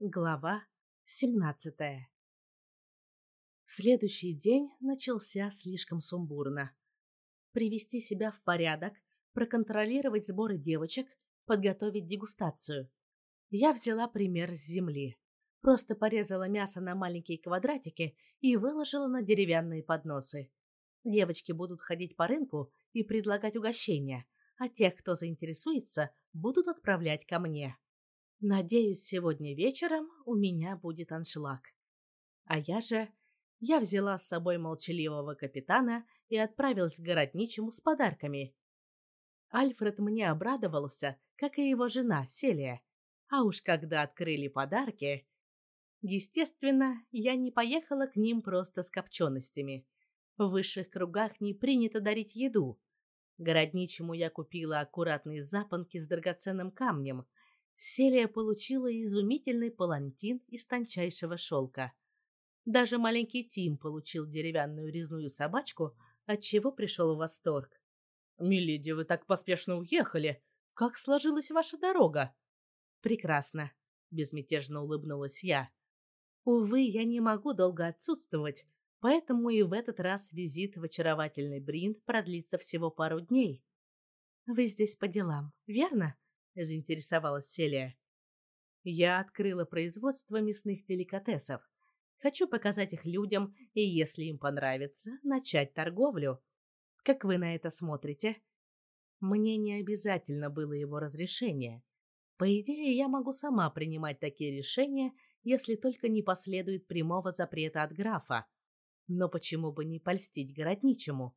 Глава 17 Следующий день начался слишком сумбурно. Привести себя в порядок, проконтролировать сборы девочек, подготовить дегустацию. Я взяла пример с земли. Просто порезала мясо на маленькие квадратики и выложила на деревянные подносы. Девочки будут ходить по рынку и предлагать угощения, а тех, кто заинтересуется, будут отправлять ко мне. Надеюсь, сегодня вечером у меня будет аншлаг. А я же... Я взяла с собой молчаливого капитана и отправилась к городничему с подарками. Альфред мне обрадовался, как и его жена Селия. А уж когда открыли подарки... Естественно, я не поехала к ним просто с копченостями. В высших кругах не принято дарить еду. Городничему я купила аккуратные запонки с драгоценным камнем – Селия получила изумительный палантин из тончайшего шелка. Даже маленький Тим получил деревянную резную собачку, от чего пришел в восторг. «Миледи, вы так поспешно уехали! Как сложилась ваша дорога?» «Прекрасно», — безмятежно улыбнулась я. «Увы, я не могу долго отсутствовать, поэтому и в этот раз визит в очаровательный Бринд продлится всего пару дней». «Вы здесь по делам, верно?» Заинтересовалась Селия. Я открыла производство мясных деликатесов. Хочу показать их людям и, если им понравится, начать торговлю. Как вы на это смотрите? Мне не обязательно было его разрешение. По идее, я могу сама принимать такие решения, если только не последует прямого запрета от графа. Но почему бы не польстить городничему?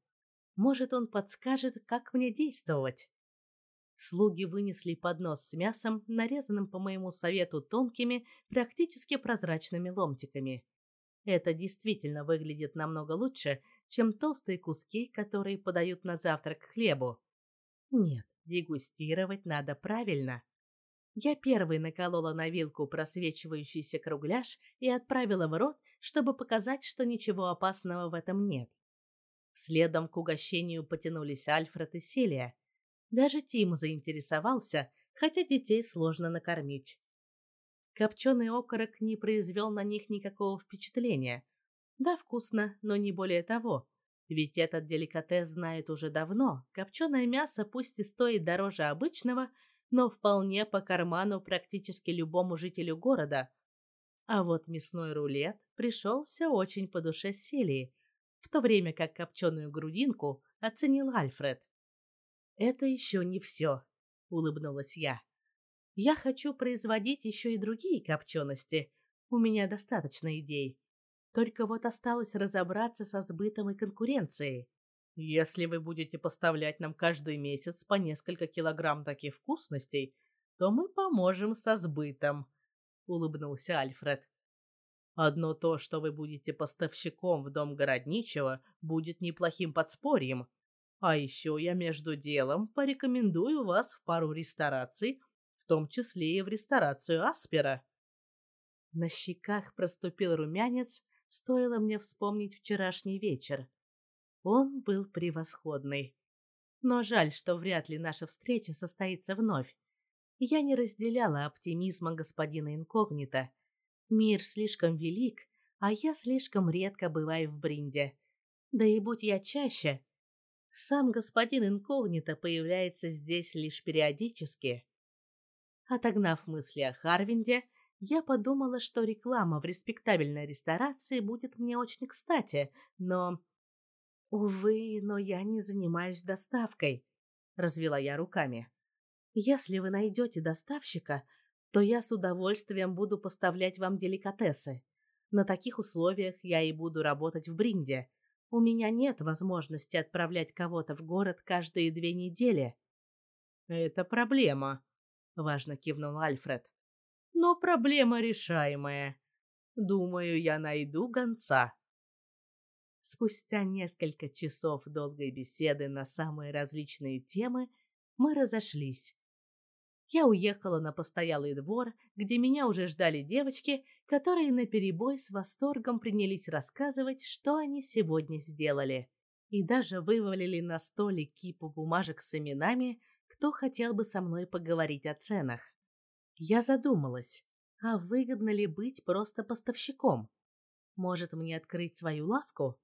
Может, он подскажет, как мне действовать? Слуги вынесли поднос с мясом, нарезанным по моему совету тонкими, практически прозрачными ломтиками. Это действительно выглядит намного лучше, чем толстые куски, которые подают на завтрак хлебу. Нет, дегустировать надо правильно. Я первой наколола на вилку просвечивающийся кругляш и отправила в рот, чтобы показать, что ничего опасного в этом нет. Следом к угощению потянулись Альфред и Селия. Даже Тим заинтересовался, хотя детей сложно накормить. Копченый окорок не произвел на них никакого впечатления. Да, вкусно, но не более того. Ведь этот деликатес знает уже давно. Копченое мясо пусть и стоит дороже обычного, но вполне по карману практически любому жителю города. А вот мясной рулет пришелся очень по душе Селии, в то время как копченую грудинку оценил Альфред. Это еще не все, улыбнулась я. Я хочу производить еще и другие копчености. У меня достаточно идей. Только вот осталось разобраться со сбытом и конкуренцией. Если вы будете поставлять нам каждый месяц по несколько килограмм таких вкусностей, то мы поможем со сбытом, улыбнулся Альфред. Одно то, что вы будете поставщиком в дом городничего, будет неплохим подспорьем. А еще я между делом порекомендую вас в пару рестораций, в том числе и в ресторацию Аспера. На щеках проступил румянец, стоило мне вспомнить вчерашний вечер. Он был превосходный. Но жаль, что вряд ли наша встреча состоится вновь. Я не разделяла оптимизма господина инкогнито. Мир слишком велик, а я слишком редко бываю в Бринде. Да и будь я чаще, сам господин инкогнито появляется здесь лишь периодически. Отогнав мысли о Харвинде, я подумала, что реклама в респектабельной ресторации будет мне очень кстати, но... Увы, но я не занимаюсь доставкой, развела я руками. Если вы найдете доставщика, то я с удовольствием буду поставлять вам деликатесы. На таких условиях я и буду работать в Бринде. У меня нет возможности отправлять кого-то в город каждые две недели. Это проблема, важно кивнул Альфред. Но проблема решаемая. Думаю, я найду гонца. Спустя несколько часов долгой беседы на самые различные темы мы разошлись. Я уехала на постоялый двор, где меня уже ждали девочки, которые наперебой с восторгом принялись рассказывать, что они сегодня сделали. И даже вывалили на столе кипу бумажек с именами, кто хотел бы со мной поговорить о ценах. Я задумалась, а выгодно ли быть просто поставщиком. Может, мне открыть свою лавку?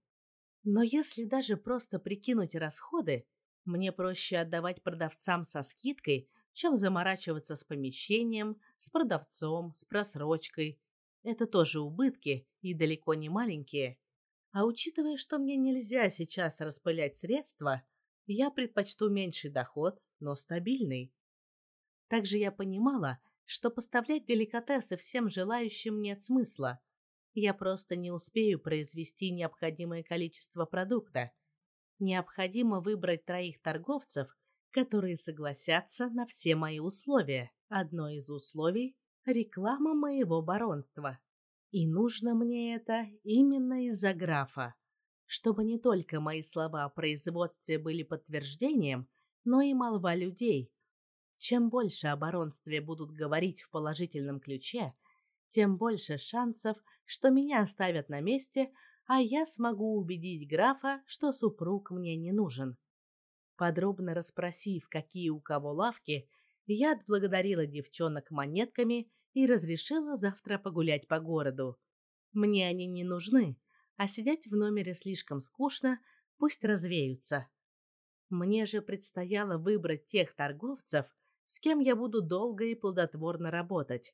Но если даже просто прикинуть расходы, мне проще отдавать продавцам со скидкой, чем заморачиваться с помещением, с продавцом, с просрочкой. Это тоже убытки и далеко не маленькие. А учитывая, что мне нельзя сейчас распылять средства, я предпочту меньший доход, но стабильный. Также я понимала, что поставлять деликатесы всем желающим нет смысла. Я просто не успею произвести необходимое количество продукта. Необходимо выбрать троих торговцев, которые согласятся на все мои условия. Одно из условий – реклама моего баронства. И нужно мне это именно из-за графа, чтобы не только мои слова о производстве были подтверждением, но и молва людей. Чем больше о баронстве будут говорить в положительном ключе – тем больше шансов, что меня оставят на месте, а я смогу убедить графа, что супруг мне не нужен. Подробно расспросив, какие у кого лавки, я отблагодарила девчонок монетками и разрешила завтра погулять по городу. Мне они не нужны, а сидеть в номере слишком скучно, пусть развеются. Мне же предстояло выбрать тех торговцев, с кем я буду долго и плодотворно работать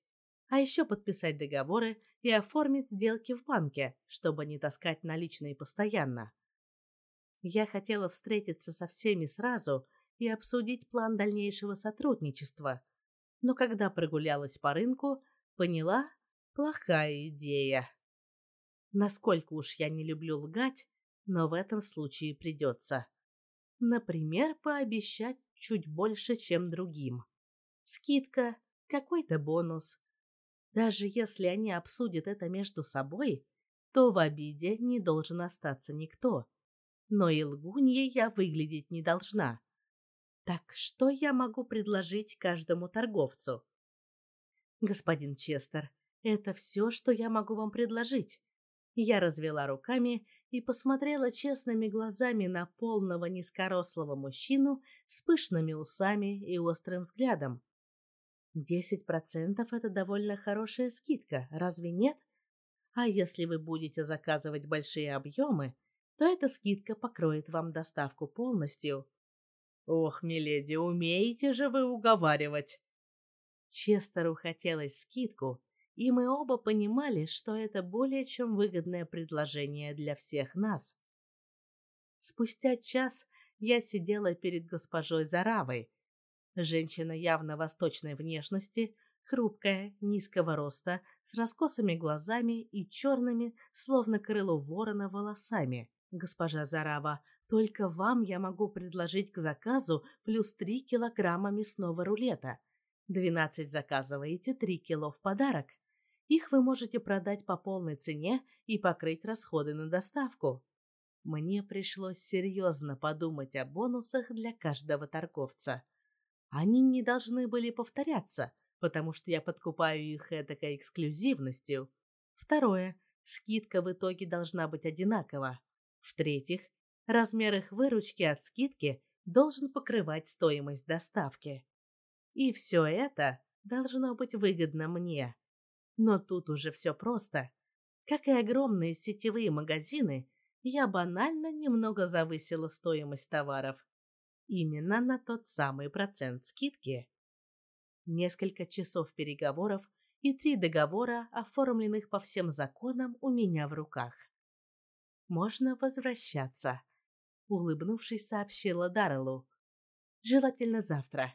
а еще подписать договоры и оформить сделки в банке, чтобы не таскать наличные постоянно. Я хотела встретиться со всеми сразу и обсудить план дальнейшего сотрудничества, но когда прогулялась по рынку, поняла – плохая идея. Насколько уж я не люблю лгать, но в этом случае придется. Например, пообещать чуть больше, чем другим. Скидка, какой-то бонус, даже если они обсудят это между собой, то в обиде не должен остаться никто. Но и лгуньей я выглядеть не должна. Так что я могу предложить каждому торговцу? Господин Честер, это все, что я могу вам предложить. Я развела руками и посмотрела честными глазами на полного низкорослого мужчину с пышными усами и острым взглядом. Десять процентов – это довольно хорошая скидка, разве нет? А если вы будете заказывать большие объемы, то эта скидка покроет вам доставку полностью. Ох, миледи, умеете же вы уговаривать. Честеру хотелось скидку, и мы оба понимали, что это более чем выгодное предложение для всех нас. Спустя час я сидела перед госпожой Заравой, Женщина явно восточной внешности, хрупкая, низкого роста, с раскосыми глазами и черными, словно крыло ворона, волосами. Госпожа Зарава, только вам я могу предложить к заказу плюс три килограмма мясного рулета. Двенадцать заказываете, три кило в подарок. Их вы можете продать по полной цене и покрыть расходы на доставку. Мне пришлось серьезно подумать о бонусах для каждого торговца. Они не должны были повторяться, потому что я подкупаю их этакой эксклюзивностью. Второе. Скидка в итоге должна быть одинакова. В-третьих, размер их выручки от скидки должен покрывать стоимость доставки. И все это должно быть выгодно мне. Но тут уже все просто. Как и огромные сетевые магазины, я банально немного завысила стоимость товаров именно на тот самый процент скидки. Несколько часов переговоров и три договора, оформленных по всем законам, у меня в руках. Можно возвращаться, улыбнувшись, сообщила Дарреллу. Желательно завтра.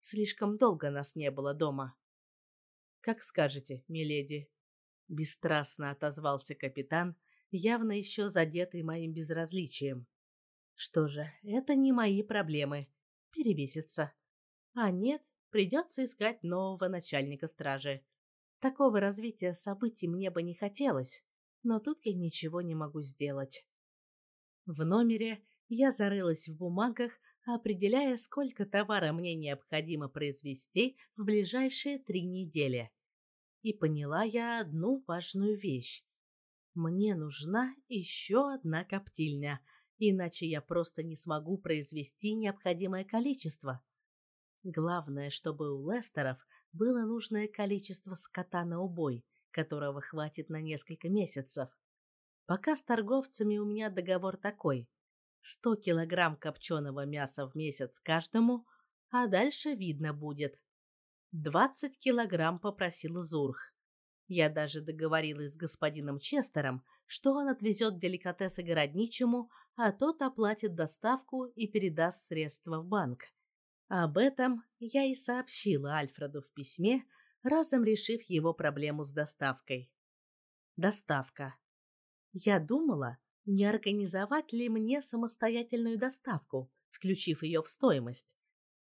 Слишком долго нас не было дома. Как скажете, миледи, бесстрастно отозвался капитан, явно еще задетый моим безразличием. Что же, это не мои проблемы. Перевесится. А нет, придется искать нового начальника стражи. Такого развития событий мне бы не хотелось, но тут я ничего не могу сделать. В номере я зарылась в бумагах, определяя, сколько товара мне необходимо произвести в ближайшие три недели. И поняла я одну важную вещь. Мне нужна еще одна коптильня — иначе я просто не смогу произвести необходимое количество. Главное, чтобы у Лестеров было нужное количество скота на убой, которого хватит на несколько месяцев. Пока с торговцами у меня договор такой. 100 килограмм копченого мяса в месяц каждому, а дальше видно будет. 20 килограмм попросил Зурх. Я даже договорилась с господином Честером, что он отвезет деликатесы городничему, а тот оплатит доставку и передаст средства в банк. Об этом я и сообщила Альфреду в письме, разом решив его проблему с доставкой. Доставка. Я думала, не организовать ли мне самостоятельную доставку, включив ее в стоимость.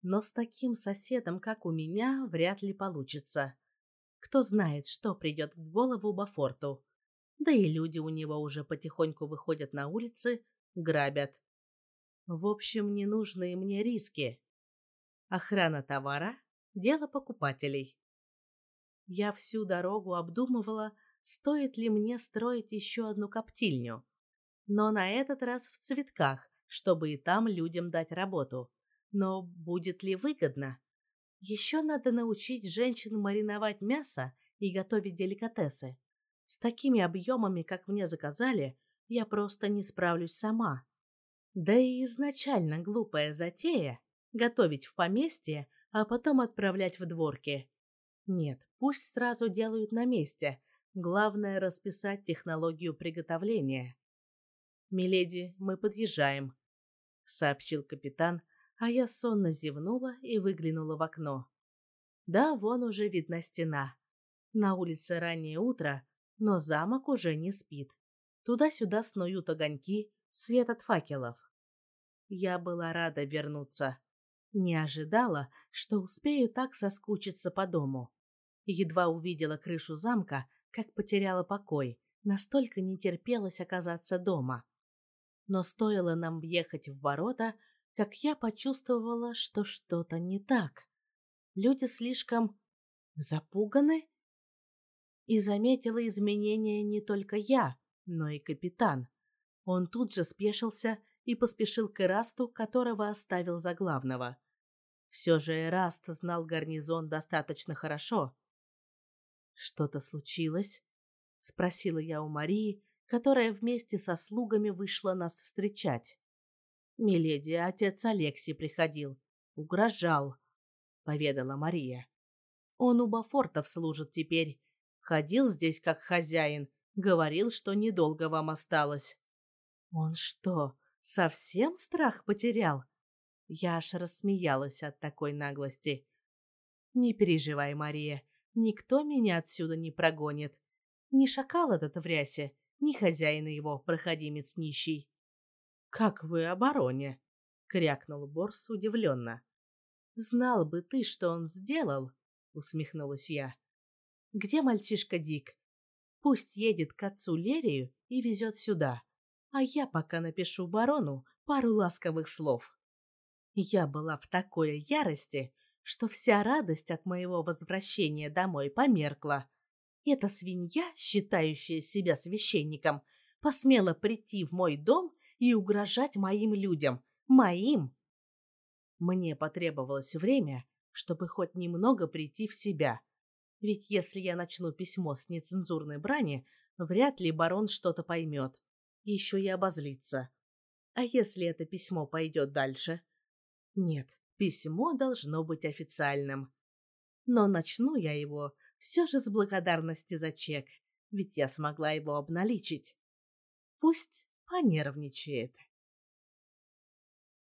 Но с таким соседом, как у меня, вряд ли получится. Кто знает, что придет в голову Бафорту. Да и люди у него уже потихоньку выходят на улицы, грабят. В общем, ненужные мне риски. Охрана товара – дело покупателей. Я всю дорогу обдумывала, стоит ли мне строить еще одну коптильню. Но на этот раз в цветках, чтобы и там людям дать работу. Но будет ли выгодно? Еще надо научить женщин мариновать мясо и готовить деликатесы. С такими объемами, как мне заказали, я просто не справлюсь сама. Да и изначально глупая затея — готовить в поместье, а потом отправлять в дворки. Нет, пусть сразу делают на месте. Главное — расписать технологию приготовления. «Миледи, мы подъезжаем», — сообщил капитан, а я сонно зевнула и выглянула в окно. Да, вон уже видна стена. На улице раннее утро, но замок уже не спит. Туда-сюда снуют огоньки, свет от факелов. Я была рада вернуться. Не ожидала, что успею так соскучиться по дому. Едва увидела крышу замка, как потеряла покой, настолько не терпелось оказаться дома. Но стоило нам въехать в ворота, как я почувствовала, что что-то не так. Люди слишком запуганы и заметила изменения не только я, но и капитан. Он тут же спешился и поспешил к Эрасту, которого оставил за главного. Все же Эраст знал гарнизон достаточно хорошо. «Что-то случилось?» — спросила я у Марии, которая вместе со слугами вышла нас встречать. «Миледи, отец Алекси приходил. Угрожал», — поведала Мария. «Он у Бафортов служит теперь Ходил здесь как хозяин, говорил, что недолго вам осталось. Он что, совсем страх потерял? Я аж рассмеялась от такой наглости. Не переживай, Мария, никто меня отсюда не прогонит. Ни шакал этот в рясе, ни хозяин его, проходимец нищий. Как вы о крякнул Борс удивленно. Знал бы ты, что он сделал, усмехнулась я. Где мальчишка Дик? Пусть едет к отцу Лерию и везет сюда, а я пока напишу барону пару ласковых слов. Я была в такой ярости, что вся радость от моего возвращения домой померкла. Эта свинья, считающая себя священником, посмела прийти в мой дом и угрожать моим людям. Моим! Мне потребовалось время, чтобы хоть немного прийти в себя. Ведь если я начну письмо с нецензурной брани, вряд ли барон что-то поймет. Еще и обозлится. А если это письмо пойдет дальше? Нет, письмо должно быть официальным. Но начну я его все же с благодарности за чек, ведь я смогла его обналичить. Пусть понервничает.